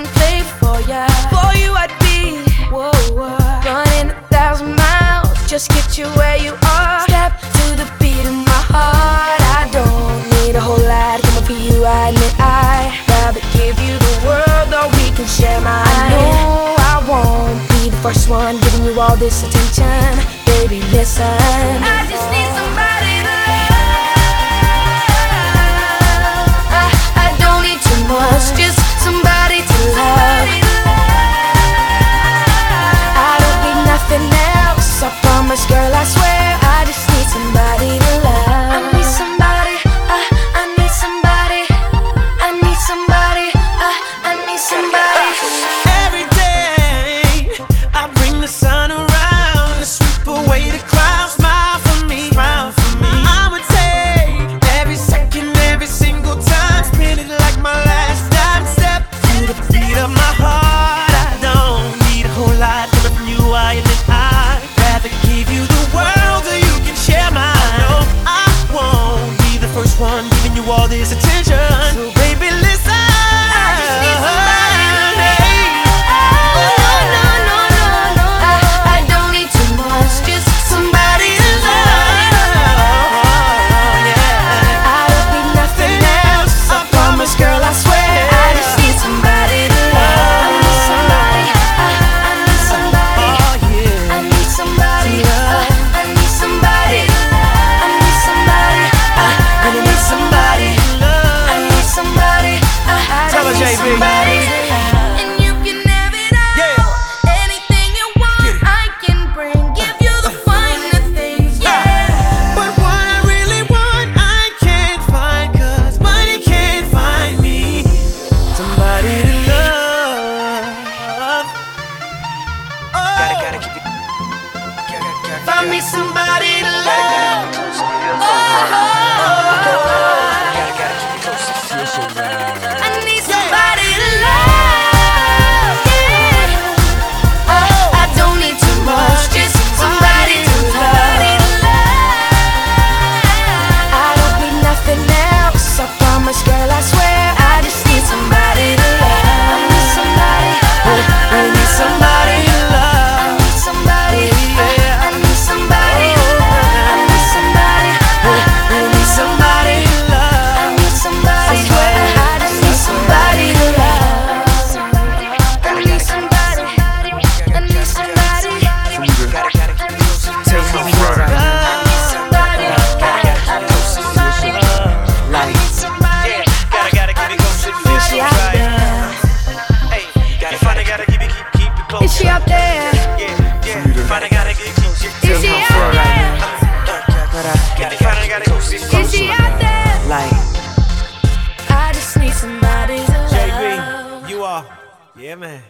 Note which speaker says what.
Speaker 1: play for ya. For you, I'd be running a thousand miles just get you where you are. Step to the beat of my heart. I don't need a whole lot. Come up for you, I I rather give you the world, we can share. I know I won't be the first one giving you all this attention, baby. Listen.
Speaker 2: I
Speaker 1: all this
Speaker 2: attention
Speaker 1: JB.
Speaker 2: And you can have it all. Anything you want, I can bring. Give you the finer things, yeah. Ah.
Speaker 1: But what I really want, I can't money can't find me. Somebody to love. Oh.
Speaker 3: Gotta, gotta keep it. Gotta, gotta.
Speaker 1: Find me some. Yeah, man.